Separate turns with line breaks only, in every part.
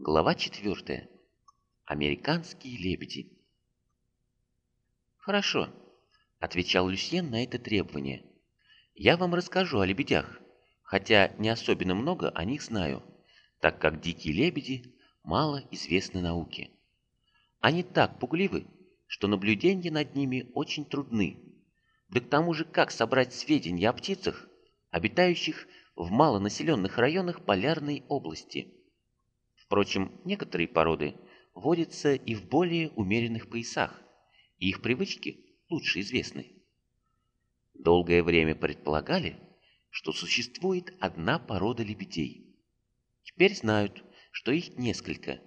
Глава 4. Американские лебеди. «Хорошо», — отвечал Люсьен на это требование. «Я вам расскажу о лебедях, хотя не особенно много о них знаю, так как дикие лебеди мало известны науке. Они так пугливы, что наблюдения над ними очень трудны. Да к тому же, как собрать сведения о птицах, обитающих в малонаселенных районах полярной области? Впрочем, некоторые породы водятся и в более умеренных поясах, и их привычки лучше известны. Долгое время предполагали, что существует одна порода лебедей. Теперь знают, что их несколько,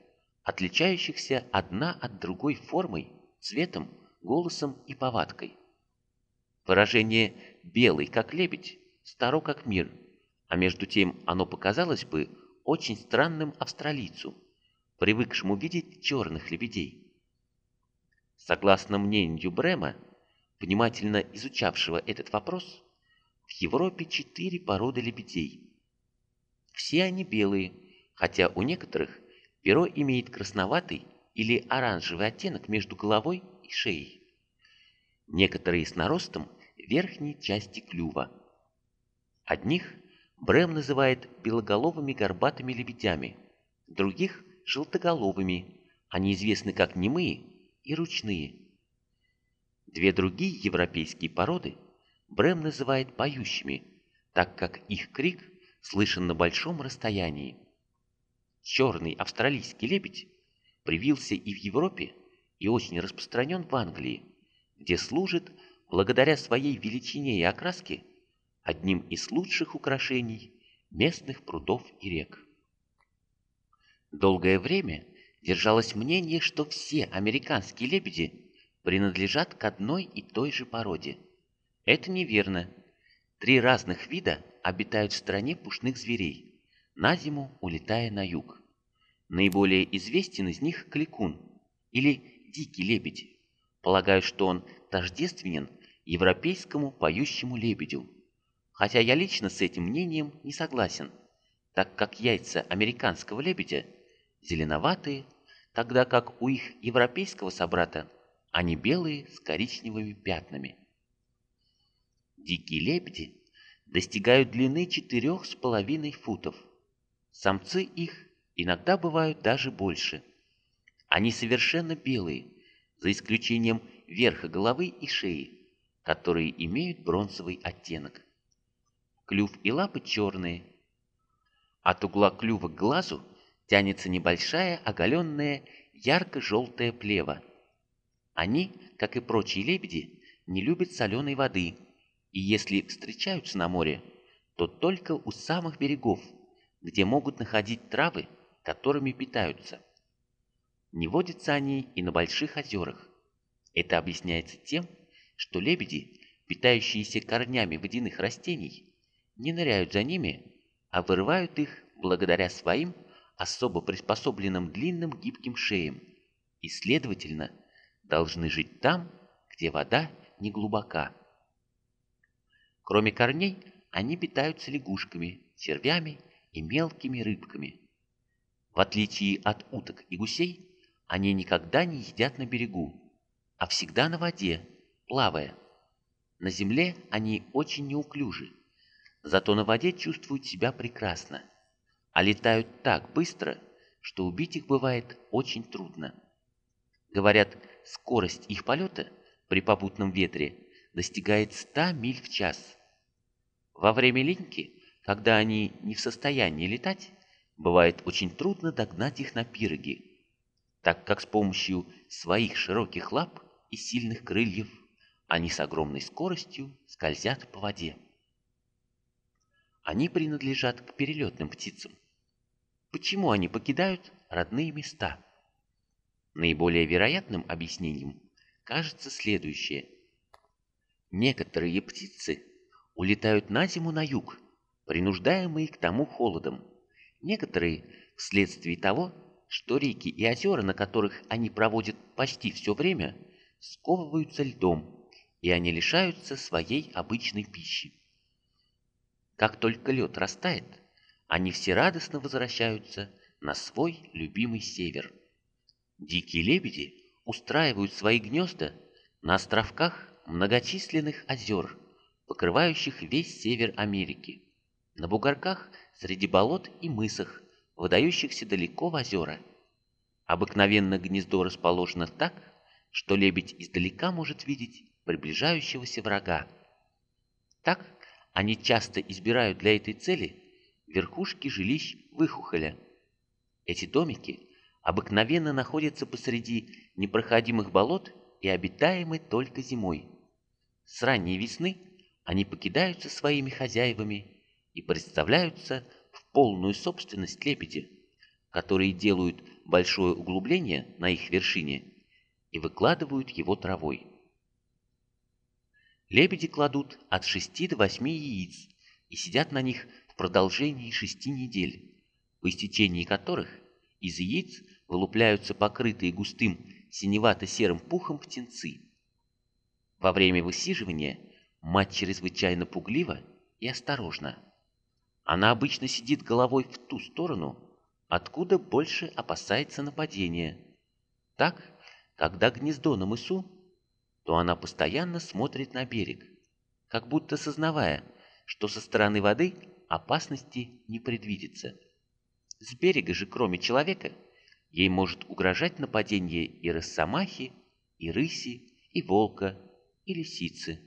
отличающихся одна от другой формой цветом, голосом и повадкой. Выражение «белый, как лебедь» старо как мир, а между тем оно показалось бы очень странным австралийцу, привыкшему видеть черных лебедей. Согласно мнению Брема, внимательно изучавшего этот вопрос, в Европе четыре породы лебедей. Все они белые, хотя у некоторых перо имеет красноватый или оранжевый оттенок между головой и шеей. Некоторые с наростом верхней части клюва. Одних Брэм называет белоголовыми горбатыми лебедями, других – желтоголовыми, они известны как немые и ручные. Две другие европейские породы Брэм называет поющими, так как их крик слышен на большом расстоянии. Черный австралийский лебедь привился и в Европе, и очень распространен в Англии, где служит, благодаря своей величине и окраске, одним из лучших украшений местных прудов и рек. Долгое время держалось мнение, что все американские лебеди принадлежат к одной и той же породе. Это неверно. Три разных вида обитают в стране пушных зверей, на зиму улетая на юг. Наиболее известен из них кликун или дикий лебедь. Полагаю, что он тождественен европейскому поющему лебедю. Хотя я лично с этим мнением не согласен, так как яйца американского лебедя зеленоватые, тогда как у их европейского собрата они белые с коричневыми пятнами. Дикие лебеди достигают длины четырех с половиной футов. Самцы их иногда бывают даже больше. Они совершенно белые, за исключением верха головы и шеи, которые имеют бронзовый оттенок. Клюв и лапы черные. От угла клюва к глазу тянется небольшая оголенная ярко-желтая плева. Они, как и прочие лебеди, не любят соленой воды, и если встречаются на море, то только у самых берегов, где могут находить травы которыми питаются. Не водятся они и на больших озерах. Это объясняется тем, что лебеди, питающиеся корнями водяных растений, не ныряют за ними, а вырывают их благодаря своим особо приспособленным длинным гибким шеям и, следовательно, должны жить там, где вода не глубока. Кроме корней, они питаются лягушками, червями и мелкими рыбками. В отличие от уток и гусей, они никогда не едят на берегу, а всегда на воде, плавая. На земле они очень неуклюжи, зато на воде чувствуют себя прекрасно, а летают так быстро, что убить их бывает очень трудно. Говорят, скорость их полета при попутном ветре достигает 100 миль в час. Во время линьки, когда они не в состоянии летать, бывает очень трудно догнать их на пироги, так как с помощью своих широких лап и сильных крыльев они с огромной скоростью скользят по воде. Они принадлежат к перелетным птицам. Почему они покидают родные места? Наиболее вероятным объяснением кажется следующее. Некоторые птицы улетают на зиму на юг, принуждаемые к тому холодом, Некоторые, вследствие того, что реки и озера, на которых они проводят почти все время, сковываются льдом, и они лишаются своей обычной пищи. Как только лед растает, они все радостно возвращаются на свой любимый север. Дикие лебеди устраивают свои гнезда на островках многочисленных озер, покрывающих весь север Америки, на бугорках среди болот и мысах, выдающихся далеко в озера. Обыкновенно гнездо расположено так, что лебедь издалека может видеть приближающегося врага. Так они часто избирают для этой цели верхушки жилищ выхухоля. Эти домики обыкновенно находятся посреди непроходимых болот и обитаемы только зимой. С ранней весны они покидаются своими хозяевами и представляются в полную собственность лебеди, которые делают большое углубление на их вершине и выкладывают его травой. Лебеди кладут от 6 до 8 яиц и сидят на них в продолжении 6 недель, по истечении которых из яиц вылупляются покрытые густым синевато-серым пухом птенцы. Во время высиживания мать чрезвычайно пуглива и осторожна. Она обычно сидит головой в ту сторону, откуда больше опасается нападения. Так, когда гнездо на мысу, то она постоянно смотрит на берег, как будто сознавая, что со стороны воды опасности не предвидится. С берега же, кроме человека, ей может угрожать нападение и росомахи, и рыси, и волка, и лисицы.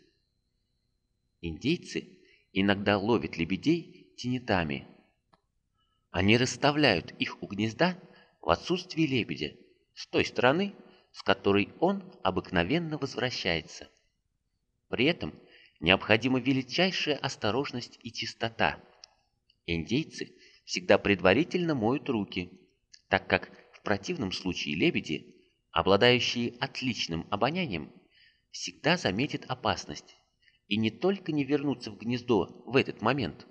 Индейцы иногда ловят лебедей тенетами. Они расставляют их у гнезда в отсутствие лебедя с той стороны, с которой он обыкновенно возвращается. При этом необходима величайшая осторожность и чистота. Индейцы всегда предварительно моют руки, так как в противном случае лебеди, обладающие отличным обонянием, всегда заметит опасность и не только не вернутся в гнездо в этот момент,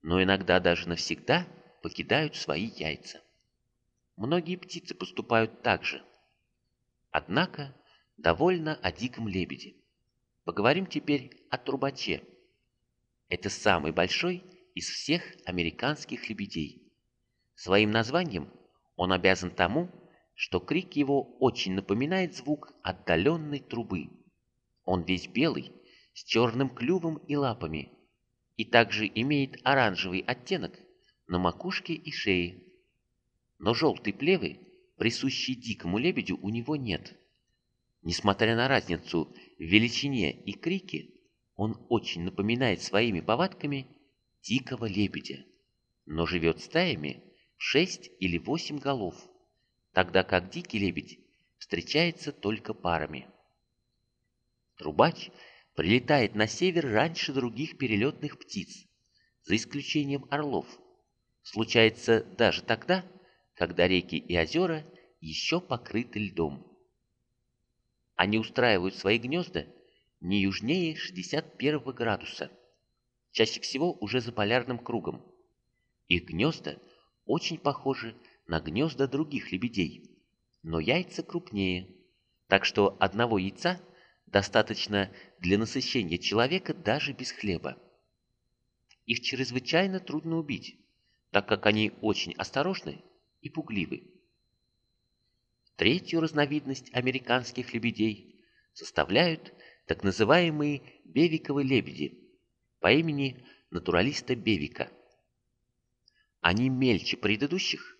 но иногда даже навсегда покидают свои яйца. Многие птицы поступают так же. Однако довольно о диком лебеде. Поговорим теперь о трубаче. Это самый большой из всех американских лебедей. Своим названием он обязан тому, что крик его очень напоминает звук отдаленной трубы. Он весь белый, с черным клювом и лапами, и также имеет оранжевый оттенок на макушке и шее. Но желтой плевы, присущей дикому лебедю, у него нет. Несмотря на разницу в величине и крике, он очень напоминает своими повадками дикого лебедя, но живет стаями в шесть или восемь голов, тогда как дикий лебедь встречается только парами. Трубач прилетает на север раньше других перелетных птиц, за исключением орлов. Случается даже тогда, когда реки и озера еще покрыты льдом. Они устраивают свои гнезда не южнее 61 градуса, чаще всего уже за полярным кругом. Их гнезда очень похожи на гнезда других лебедей, но яйца крупнее, так что одного яйца – достаточно для насыщения человека даже без хлеба. Их чрезвычайно трудно убить, так как они очень осторожны и пугливы. Третью разновидность американских лебедей составляют так называемые бевиковые лебеди по имени натуралиста Бевика. Они мельче предыдущих,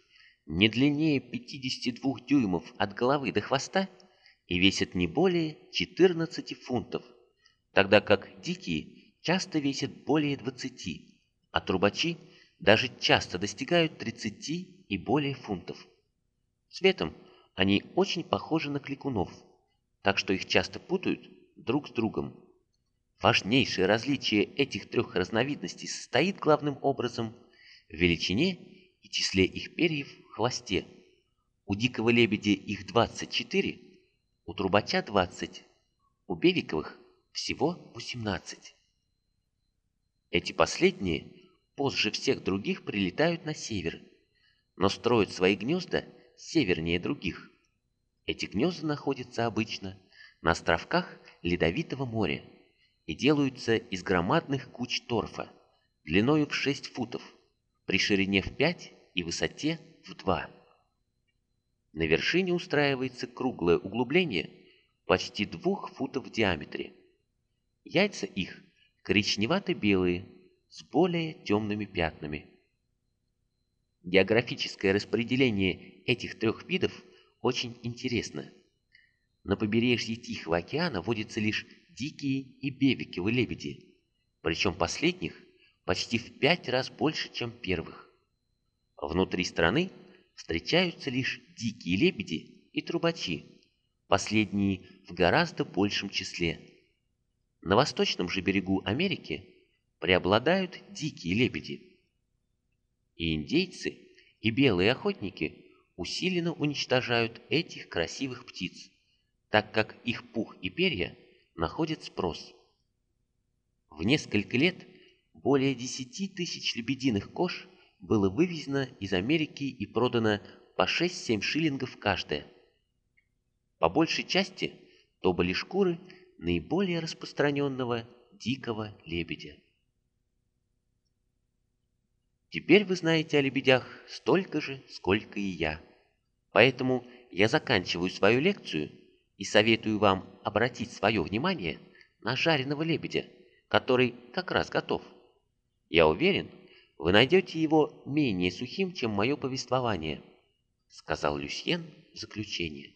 не длиннее 52 дюймов от головы до хвоста и весят не более 14 фунтов, тогда как дикие часто весят более 20, а трубачи даже часто достигают 30 и более фунтов. Цветом они очень похожи на кликунов, так что их часто путают друг с другом. Важнейшее различие этих трех разновидностей состоит главным образом в величине и числе их перьев в хвосте. У дикого лебедя их 24, у трубача 20, у Бевиковых всего 18. Эти последние позже всех других прилетают на север, но строят свои гнезда севернее других. Эти гнезда находятся обычно на островках Ледовитого моря и делаются из громадных куч торфа длиною в 6 футов, при ширине в 5 и высоте в два. На вершине устраивается круглое углубление почти двух футов в диаметре. Яйца их коричневато-белые, с более темными пятнами. Географическое распределение этих трех видов очень интересно. На побережье Тихого океана водятся лишь дикие и бебиковые лебеди, причем последних почти в пять раз больше, чем первых. Внутри страны встречаются лишь дикие лебеди и трубачи, последние в гораздо большем числе. На восточном же берегу Америки преобладают дикие лебеди. И индейцы, и белые охотники усиленно уничтожают этих красивых птиц, так как их пух и перья находят спрос. В несколько лет более 10 тысяч лебединых кож было вывезено из Америки и продано по 6-7 шиллингов каждая. По большей части то были шкуры наиболее распространенного дикого лебедя. Теперь вы знаете о лебедях столько же, сколько и я. Поэтому я заканчиваю свою лекцию и советую вам обратить свое внимание на жареного лебедя, который как раз готов. Я уверен, вы найдете его менее сухим, чем мое повествование, сказал Люсьен в заключение.